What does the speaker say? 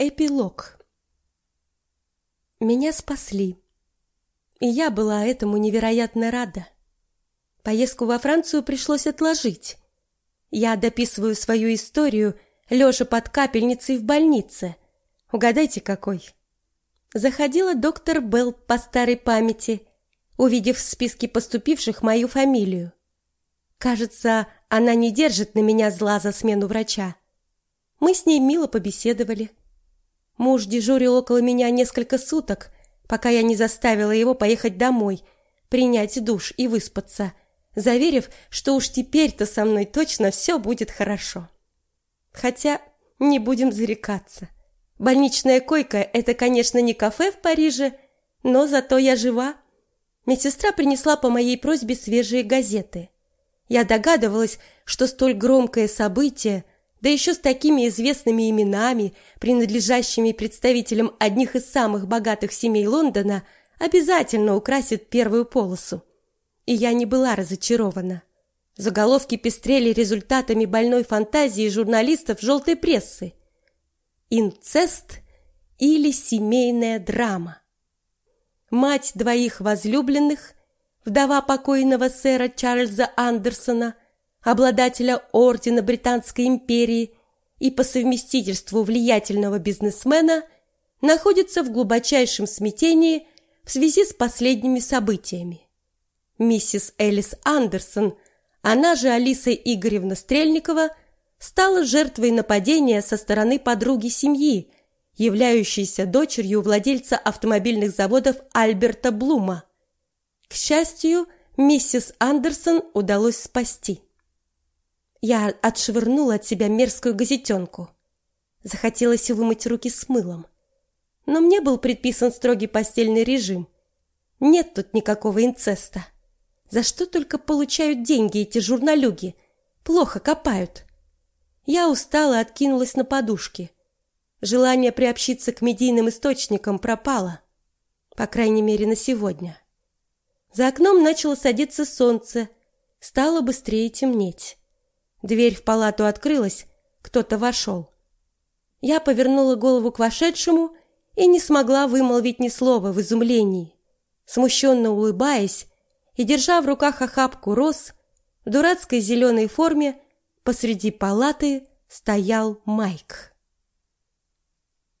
Эпилог. Меня спасли. И я была этому невероятно рада. Поездку во Францию пришлось отложить. Я дописываю свою историю, лежа под капельницей в больнице. Угадайте, какой? Заходила доктор Белл по старой памяти, увидев в списке поступивших мою фамилию. Кажется, она не держит на меня зла за смену врача. Мы с ней мило побеседовали. Муж дежурил около меня несколько суток, пока я не заставила его поехать домой, принять душ и выспаться, заверив, что уж теперь-то со мной точно все будет хорошо. Хотя не будем зарекаться. Больничная койка – это, конечно, не кафе в Париже, но зато я жива. Медсестра принесла по моей просьбе свежие газеты. Я догадывалась, что столь громкое событие – да еще с такими известными именами, принадлежащими представителям одних из самых богатых семей Лондона, обязательно украсит первую полосу. И я не была разочарована. Заголовки пестрели результатами больной фантазии журналистов желтой прессы. Инцест или семейная драма. Мать двоих возлюбленных, вдова покойного сэра Чарльза Андерсона – обладателя ордена Британской империи и по совместительству влиятельного бизнесмена, находится в глубочайшем смятении в связи с последними событиями. Миссис Элис Андерсон, она же Алиса Игоревна Стрельникова, стала жертвой нападения со стороны подруги семьи, являющейся дочерью владельца автомобильных заводов Альберта Блума. К счастью, миссис Андерсон удалось спасти. Я отшвырнула от себя мерзкую газетенку. Захотелось вымыть руки с мылом. Но мне был предписан строгий постельный режим. Нет тут никакого инцеста. За что только получают деньги эти журналюги? Плохо копают. Я устала, откинулась на подушки. Желание приобщиться к медийным источникам пропало. По крайней мере, на сегодня. За окном начало садиться солнце. Стало быстрее темнеть. Дверь в палату открылась, кто-то вошел. Я повернула голову к вошедшему и не смогла вымолвить ни слова в изумлении. Смущенно улыбаясь и держа в руках охапку роз, в дурацкой зеленой форме посреди палаты стоял Майк.